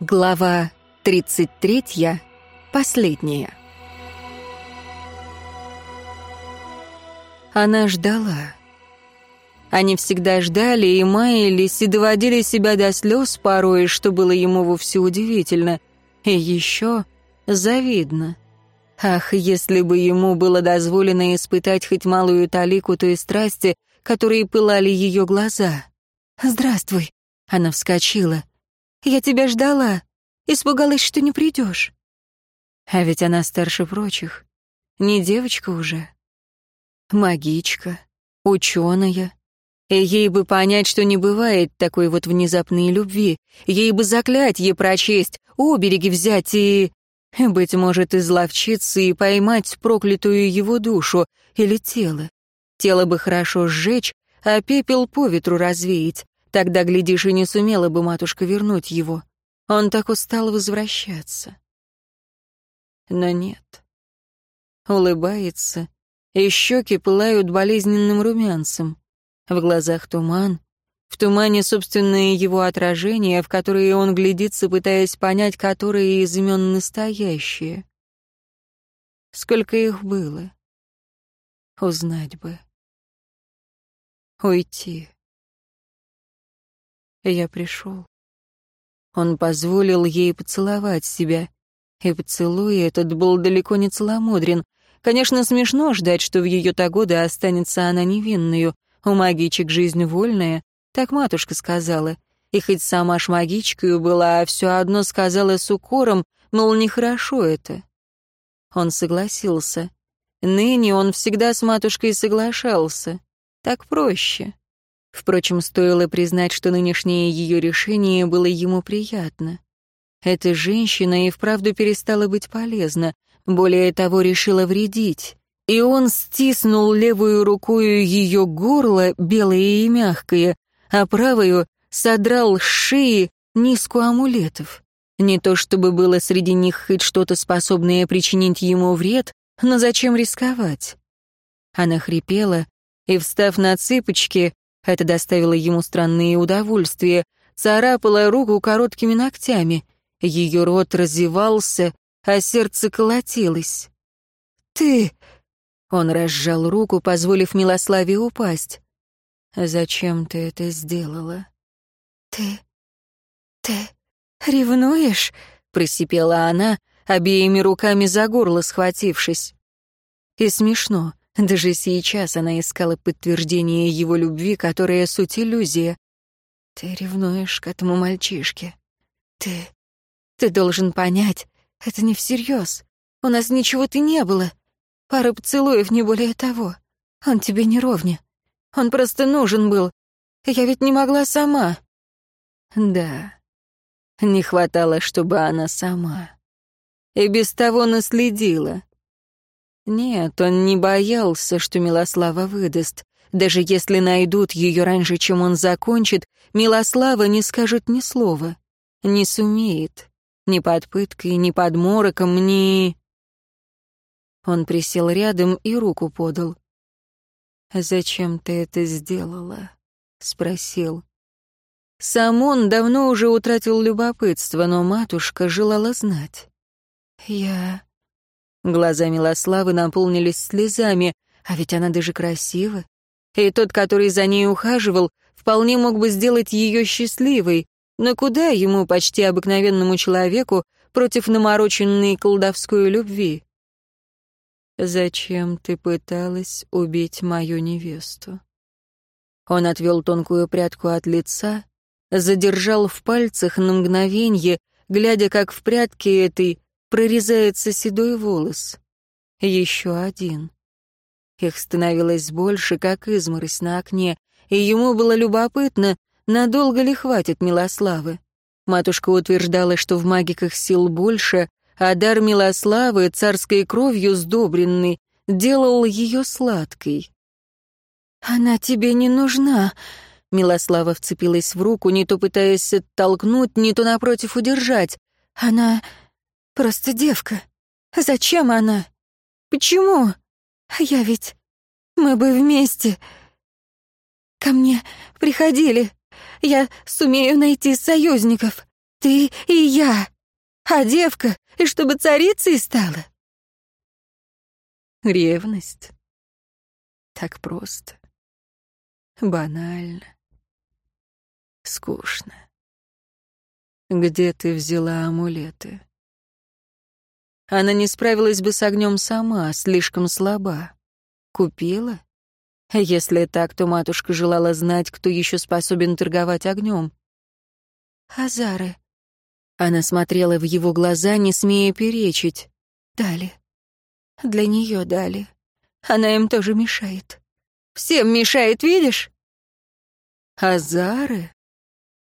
Глава 33. Последняя. Она ждала. Они всегда ждали и маялись, и доводили себя до слез порой, что было ему вовсе удивительно. И еще завидно. Ах, если бы ему было дозволено испытать хоть малую талику той страсти, которые пылали ее глаза. «Здравствуй», — она вскочила. «Я тебя ждала. Испугалась, что не придешь». А ведь она старше прочих. Не девочка уже. Магичка, ученая. Ей бы понять, что не бывает такой вот внезапной любви. Ей бы заклятье прочесть, обереги взять и... Быть может, изловчиться и поймать проклятую его душу или тело. Тело бы хорошо сжечь, а пепел по ветру развеять. Тогда, глядишь, и не сумела бы матушка вернуть его. Он так устал возвращаться. Но нет. Улыбается, и щеки пылают болезненным румянцем. В глазах туман, в тумане собственное его отражение, в которое он глядится, пытаясь понять, которые из имен настоящие. Сколько их было? Узнать бы. Уйти. Я пришел. Он позволил ей поцеловать себя. И поцелуй этот был далеко не целомудрен. Конечно, смешно ждать, что в ее-то годы останется она невинную. У магичек жизнь вольная, так матушка сказала. И хоть сама ж магичкою была, а все одно сказала с укором, мол, нехорошо это. Он согласился. Ныне он всегда с матушкой соглашался. Так проще. Впрочем, стоило признать, что нынешнее ее решение было ему приятно. Эта женщина и вправду перестала быть полезна, более того, решила вредить. И он стиснул левую рукою ее горло, белое и мягкое, а правую содрал с шеи низку амулетов. Не то чтобы было среди них хоть что-то способное причинить ему вред, но зачем рисковать? Она хрипела и, встав на цыпочки, это доставило ему странные удовольствия, царапала руку короткими ногтями. Ее рот разевался, а сердце колотилось. «Ты...» Он разжал руку, позволив Милославе упасть. «Зачем ты это сделала?» «Ты... ты ревнуешь?» — просипела она, обеими руками за горло схватившись. И смешно. Даже сейчас она искала подтверждение его любви, которая суть иллюзия. «Ты ревнуешь к этому мальчишке. Ты... ты должен понять, это не всерьез. У нас ничего-то не было. Пара поцелуев, не более того. Он тебе не ровня. Он просто нужен был. Я ведь не могла сама. Да, не хватало, чтобы она сама. И без того наследила. Нет, он не боялся, что Милослава выдаст. Даже если найдут ее раньше, чем он закончит, Милослава не скажет ни слова. Не сумеет. Ни под пыткой, ни под мороком, ни... Он присел рядом и руку подал. «Зачем ты это сделала?» — спросил. Сам он давно уже утратил любопытство, но матушка желала знать. «Я...» Глаза Милославы наполнились слезами, а ведь она даже красива. И тот, который за ней ухаживал, вполне мог бы сделать ее счастливой, но куда ему, почти обыкновенному человеку, против намороченной колдовской любви? «Зачем ты пыталась убить мою невесту?» Он отвел тонкую прядку от лица, задержал в пальцах на мгновенье, глядя, как в прядке этой прорезается седой волос. Еще один. Их становилось больше, как изморозь на окне, и ему было любопытно, надолго ли хватит Милославы. Матушка утверждала, что в магиках сил больше, а дар Милославы, царской кровью сдобренный, делал ее сладкой. «Она тебе не нужна», — Милослава вцепилась в руку, не то пытаясь оттолкнуть, не то напротив удержать. «Она просто девка. Зачем она? Почему? Я ведь... Мы бы вместе...» «Ко мне приходили. Я сумею найти союзников. ты и я, а девка, и чтобы царицей стала. Ревность. Так просто. Банально. Скучно. Где ты взяла амулеты? Она не справилась бы с огнем сама, слишком слаба. Купила? Если так, то матушка желала знать, кто еще способен торговать огнем. «Азары». Она смотрела в его глаза, не смея перечить. «Дали. Для нее дали. Она им тоже мешает. Всем мешает, видишь?» «Азары?»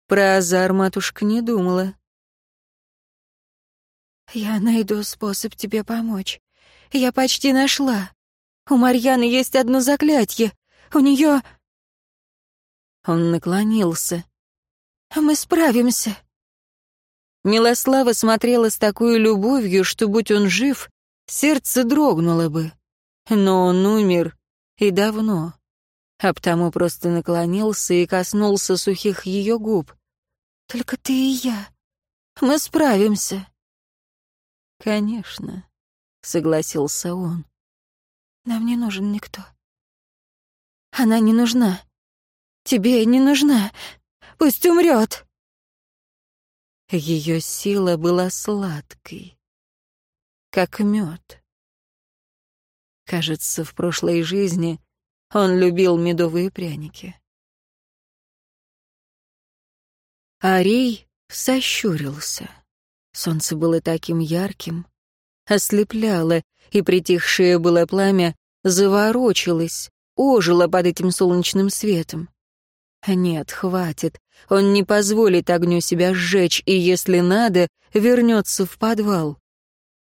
Про Азар матушка не думала. «Я найду способ тебе помочь. Я почти нашла. У Марьяны есть одно заклятие. У нее...» Он наклонился. Мы справимся». Милослава смотрела с такой любовью, что, будь он жив, сердце дрогнуло бы. Но он умер и давно, а потому просто наклонился и коснулся сухих ее губ. «Только ты и я. Мы справимся». «Конечно», — согласился он. «Нам не нужен никто». «Она не нужна. Тебе не нужна. Пусть умрет!» Ее сила была сладкой, как мед. Кажется, в прошлой жизни он любил медовые пряники. Арей сощурился. Солнце было таким ярким, ослепляло, и притихшее было пламя заворочилось, ожило под этим солнечным светом. Нет, хватит. Он не позволит огню себя сжечь, и, если надо, вернется в подвал.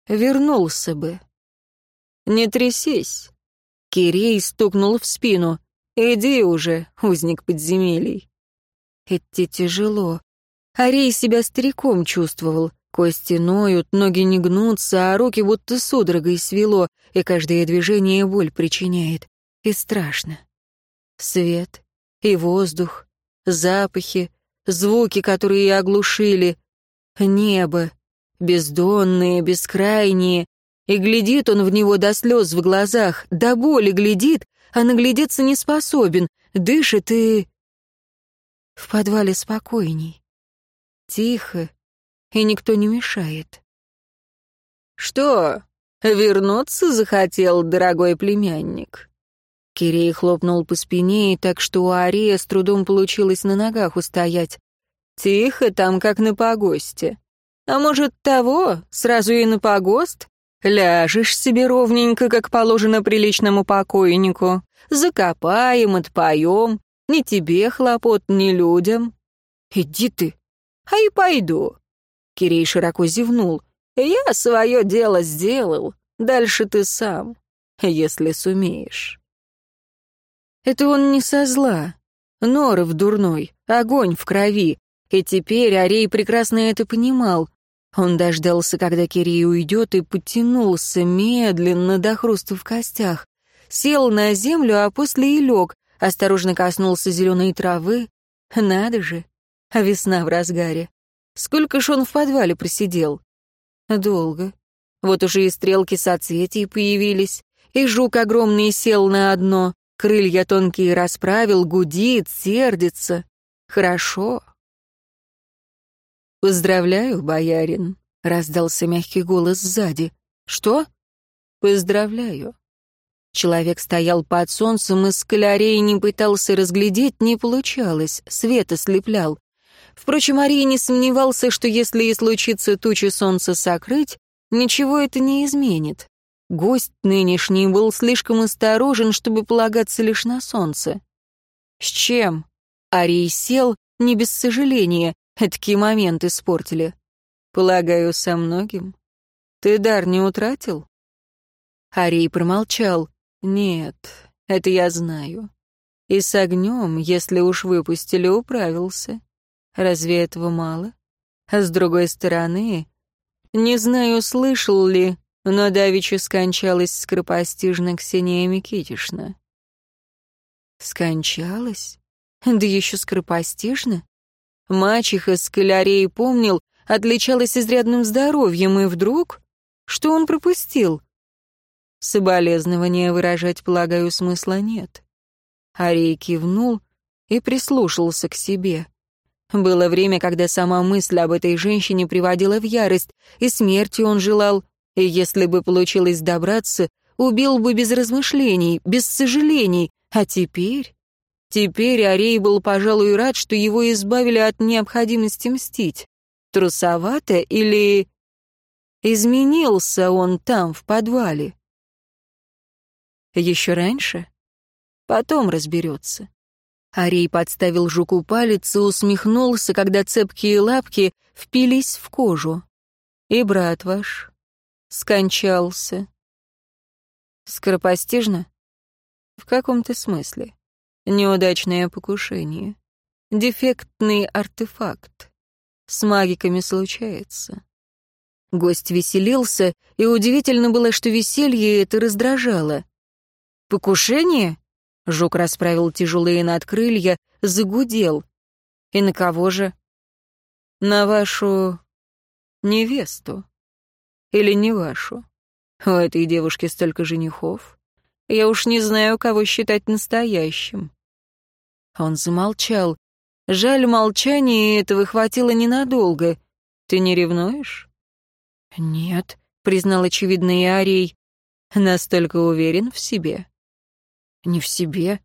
Вернулся бы. «Не трясись!» Кирей стукнул в спину. «Иди уже, узник подземелий». Идти тяжело. Арей себя стариком чувствовал. Кости ноют, ноги не гнутся, а руки будто судорогой свело, и каждое движение боль причиняет. И страшно. Свет, и воздух, запахи, звуки, которые оглушили, небо, бездонные, бескрайние, и глядит он в него до слез в глазах, до боли глядит, а наглядеться не способен, дышит и... В подвале спокойней, тихо, и никто не мешает. «Что, вернуться захотел, дорогой племянник?» Кирей хлопнул по спине, и так что у Ария с трудом получилось на ногах устоять. «Тихо там, как на погосте. А может, того, сразу и на погост? Ляжешь себе ровненько, как положено приличному покойнику. Закопаем, отпоем. Ни тебе хлопот, ни людям. Иди ты. А и пойду». Кирей широко зевнул. «Я свое дело сделал. Дальше ты сам, если сумеешь». Это он не со зла. Норов дурной, огонь в крови. И теперь Арей прекрасно это понимал. Он дождался, когда Кирий уйдет, и потянулся медленно до хруста в костях. Сел на землю, а после и лег, осторожно коснулся зеленой травы. Надо же, а весна в разгаре. Сколько ж он в подвале просидел? Долго. Вот уже и стрелки соцветий появились, и жук огромный сел на одно, Крылья тонкие расправил, гудит, сердится. Хорошо. «Поздравляю, боярин», — раздался мягкий голос сзади. «Что?» «Поздравляю». Человек стоял под солнцем, и скалярей не пытался разглядеть, не получалось, свет ослеплял. Впрочем, Арий не сомневался, что если и случится тучи солнца сокрыть, ничего это не изменит. Гость нынешний был слишком осторожен, чтобы полагаться лишь на солнце. «С чем?» Арий сел, не без сожаления, эдакий момент испортили. «Полагаю, со многим. Ты дар не утратил?» Арий промолчал. «Нет, это я знаю. И с огнем, если уж выпустили, управился. Разве этого мало? А с другой стороны, не знаю, слышал ли, но давеча скончалась скоропостижно Ксения Микитишна. Скончалась? Да еще скоропостижно? Мачеха Скалярей помнил, отличалась изрядным здоровьем, и вдруг... Что он пропустил? Соболезнования выражать, полагаю, смысла нет. Арей кивнул и прислушался к себе. Было время, когда сама мысль об этой женщине приводила в ярость, и смерти он желал, и если бы получилось добраться, убил бы без размышлений, без сожалений, а теперь... Теперь Арей был, пожалуй, рад, что его избавили от необходимости мстить. Трусовато или... Изменился он там, в подвале. Еще раньше? Потом разберется. Арей подставил жуку палец и усмехнулся, когда цепкие лапки впились в кожу. И брат ваш скончался. Скоропостижно? В каком-то смысле. Неудачное покушение. Дефектный артефакт. С магиками случается. Гость веселился, и удивительно было, что веселье это раздражало. «Покушение?» Жук расправил тяжелые надкрылья, загудел. «И на кого же?» «На вашу... невесту. Или не вашу. У этой девушки столько женихов. Я уж не знаю, кого считать настоящим». Он замолчал. Жаль, молчание этого хватило ненадолго. «Ты не ревнуешь?» «Нет», — признал очевидный Арий. «Настолько уверен в себе?» «Не в себе».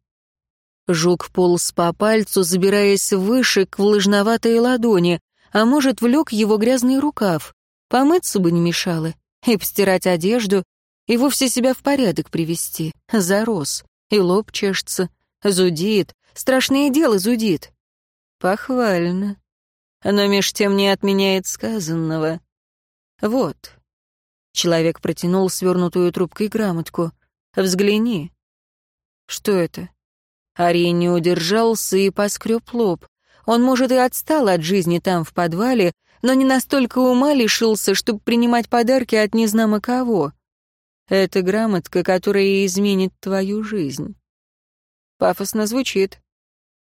Жук полз по пальцу, забираясь выше к влажноватой ладони, а может, влек его грязный рукав. Помыться бы не мешало, и постирать одежду, и вовсе себя в порядок привести. Зарос, и лоб чешется, зудит, страшное дело зудит. Похвально. Но меж тем не отменяет сказанного. «Вот». Человек протянул свернутую трубкой грамотку. «Взгляни». «Что это?» Арий не удержался и поскреб лоб. Он, может, и отстал от жизни там, в подвале, но не настолько ума лишился, чтобы принимать подарки от незнамо кого. Это грамотка, которая изменит твою жизнь. Пафосно звучит.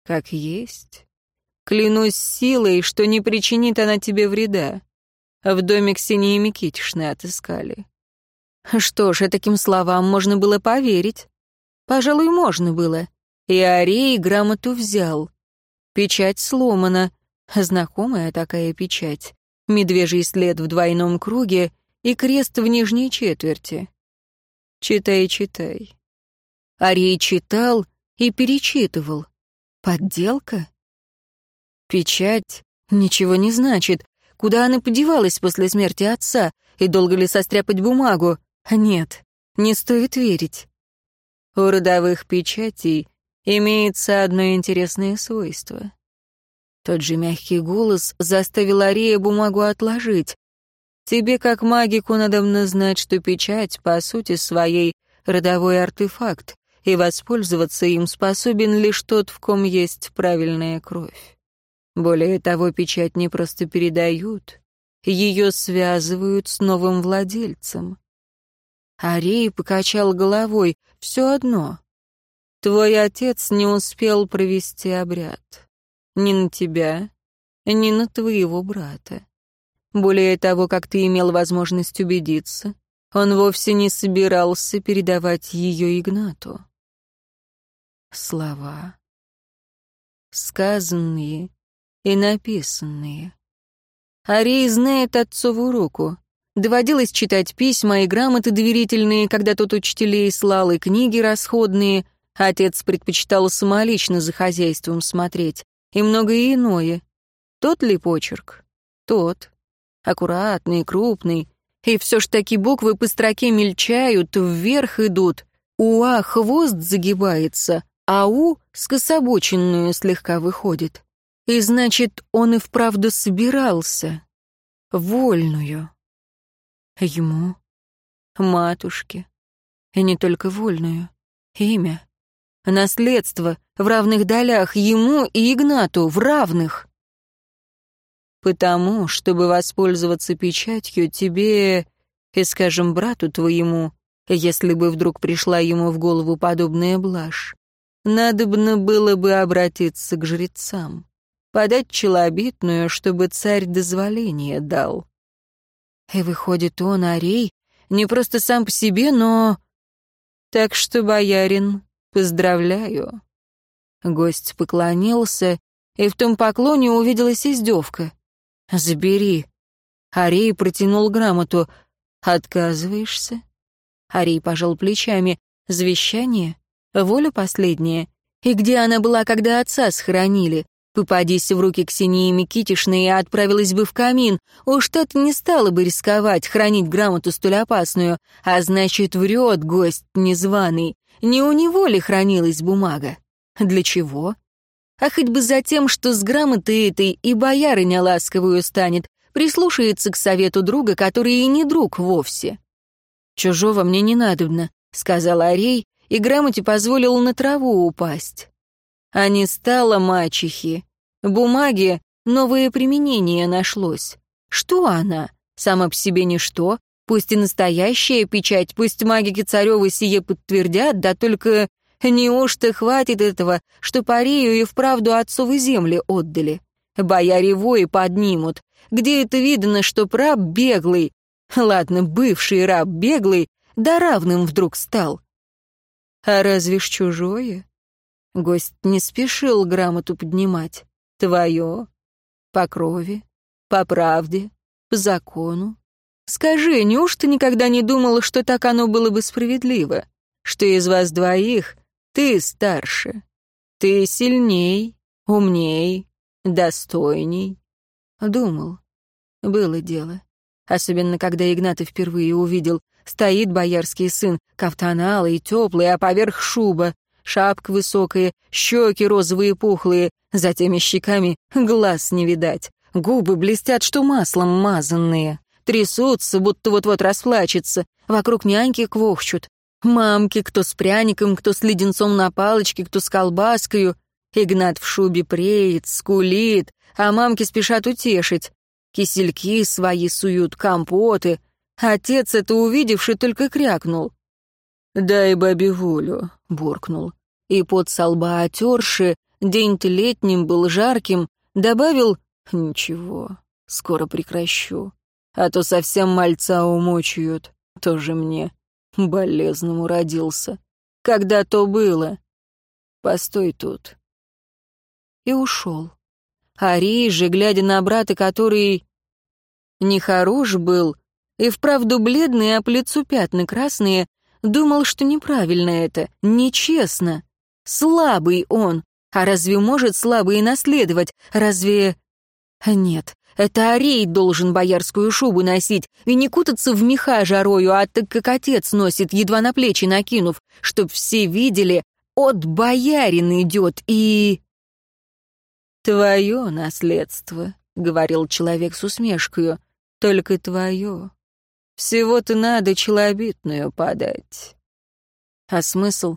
Как есть. Клянусь силой, что не причинит она тебе вреда. В доме Ксении Микитишны отыскали. Что ж, таким словам можно было поверить. Пожалуй, можно было. И Арей грамоту взял. Печать сломана. Знакомая такая печать. Медвежий след в двойном круге и крест в нижней четверти. Читай, читай. Арей читал и перечитывал. Подделка? Печать ничего не значит, Куда она подевалась после смерти отца? И долго ли состряпать бумагу? Нет, не стоит верить. У родовых печатей имеется одно интересное свойство. Тот же мягкий голос заставил Ария бумагу отложить. Тебе, как магику, надо знать, что печать, по сути своей, родовой артефакт, и воспользоваться им способен лишь тот, в ком есть правильная кровь. Более того, печать не просто передают, ее связывают с новым владельцем. Арей покачал головой. Все одно. Твой отец не успел провести обряд. Ни на тебя, ни на твоего брата. Более того, как ты имел возможность убедиться, он вовсе не собирался передавать ее Игнату. Слова, сказанные и написанные. Арей знает отцову руку. Доводилось читать письма и грамоты доверительные, когда тот учителей слал, и книги расходные. Отец предпочитал самолично за хозяйством смотреть. И многое иное. Тот ли почерк? Тот. Аккуратный, крупный. И все ж таки буквы по строке мельчают, вверх идут. Уа хвост загибается, а У скособоченную слегка выходит. И значит, он и вправду собирался. Вольную. Ему, матушке. И не только вольную. Имя. Наследство в равных долях ему и Игнату, в равных. Потому, чтобы воспользоваться печатью, тебе и, скажем, брату твоему, если бы вдруг пришла ему в голову подобная блажь, надобно было бы обратиться к жрецам. подать челобитную, чтобы царь дозволение дал. И выходит, он, Арей, не просто сам по себе, но... Так что, боярин, поздравляю. Гость поклонился, и в том поклоне увиделась издевка. «Забери». Арей протянул грамоту. «Отказываешься?» Арей пожал плечами. «Завещание? Воля последняя? И где она была, когда отца схоронили? Попадись в руки Ксении Микитишны и отправилась бы в камин. Уж тот не стала бы рисковать, хранить грамоту столь опасную. А значит, врет гость незваный. Не у него ли хранилась бумага? Для чего? А хоть бы за тем, что с грамотой этой и боярыня ласковую станет, прислушается к совету друга, который и не друг вовсе. «Чужого мне не надобно», — сказал Арей, и грамоте позволил на траву упасть. А не стало мачехи. Бумаге новое применение нашлось. Что она? Сама по себе ничто. Пусть и настоящая печать, пусть магики царевы сие подтвердят, да только неужто хватит этого, что Парею и вправду отцовы земли отдали? Бояре вои поднимут. Где это видно, что раб беглый, ладно, бывший раб беглый, да равным вдруг стал? А разве ж чужое? Гость не спешил грамоту поднимать. Твое, по крови, по правде, по закону. Скажи, неужто никогда не думала, что так оно было бы справедливо? Что из вас двоих ты старше, ты сильней, умней, достойней? Думал. Было дело. Особенно, когда Игната впервые увидел. Стоит боярский сын, кафтан алый, теплый, а поверх шуба. Шапка высокая, щеки розовые пухлые, за теми щеками глаз не видать. Губы блестят, что маслом мазанные. Трясутся, будто вот-вот расплачется. Вокруг няньки квохчут. Мамки, кто с пряником, кто с леденцом на палочке, кто с колбаскою. Игнат в шубе преет, скулит, а мамки спешат утешить. Кисельки свои суют, компоты. Отец это увидевший только крякнул. «Дай бабе волю», — буркнул. И под со лба отерши, день-то летним был жарким, добавил «Ничего, скоро прекращу, а то совсем мальца умочают, тоже мне, болезному родился. Когда то было? Постой тут». И ушел. Арий же, глядя на брата, который нехорош был, и вправду бледный, а по лицу пятна красные, думал, что неправильно это, нечестно. Слабый он. А разве может слабый наследовать? Разве... Нет, это Арей должен боярскую шубу носить и не кутаться в меха жарою, а так как отец носит, едва на плечи накинув, чтоб все видели, от боярин идет и... «Твое наследство», — говорил человек с усмешкою, — «только твое. Всего-то надо челобитную подать». А смысл?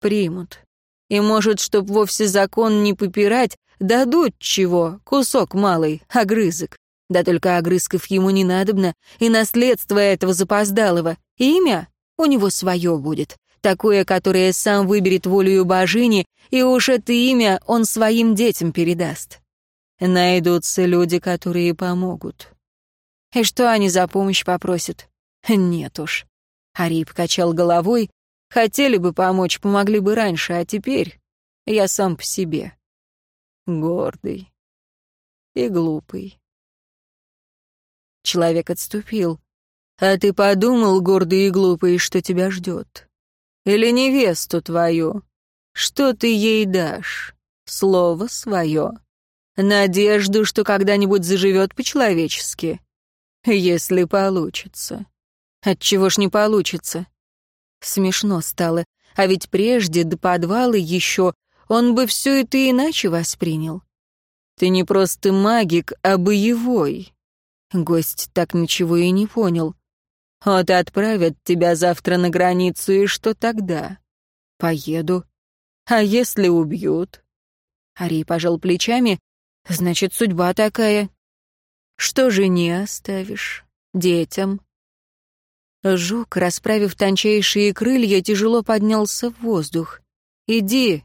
Примут. И, может, чтоб вовсе закон не попирать, дадут чего, кусок малый, огрызок. Да только огрызков ему не надобно, и наследство этого запоздалого, имя у него свое будет, такое, которое сам выберет волею божини, и уж это имя он своим детям передаст. Найдутся люди, которые помогут. И что они за помощь попросят? Нет уж. Ари покачал головой. Хотели бы помочь, помогли бы раньше, а теперь я сам по себе. Гордый и глупый. Человек отступил. А ты подумал, гордый и глупый, что тебя ждет? Или невесту твою. Что ты ей дашь? Слово свое. Надежду, что когда-нибудь заживет по-человечески. Если получится. Отчего ж не получится? Смешно стало. А ведь прежде, до подвала еще, он бы все это иначе воспринял. Ты не просто магик, а боевой. Гость так ничего и не понял. Вот отправят тебя завтра на границу, и что тогда? Поеду. А если убьют? Арий пожал плечами. Значит, судьба такая. Что же не оставишь? Детям? Жук, расправив тончайшие крылья, тяжело поднялся в воздух. «Иди,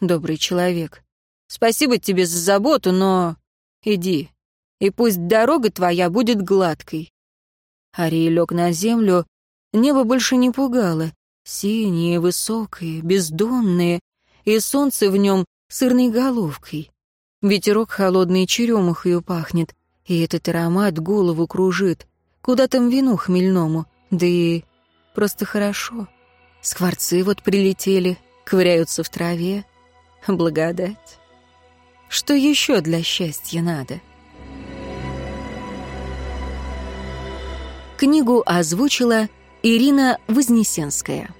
добрый человек. Спасибо тебе за заботу, но... Иди, и пусть дорога твоя будет гладкой». Арий лег на землю, небо больше не пугало. Синие, высокие, бездонные, и солнце в нем сырной головкой. Ветерок холодный черемухою пахнет, и этот аромат голову кружит. Куда там вину хмельному, да и просто хорошо. Скворцы вот прилетели, ковыряются в траве. Благодать. Что еще для счастья надо? Книгу озвучила Ирина Вознесенская.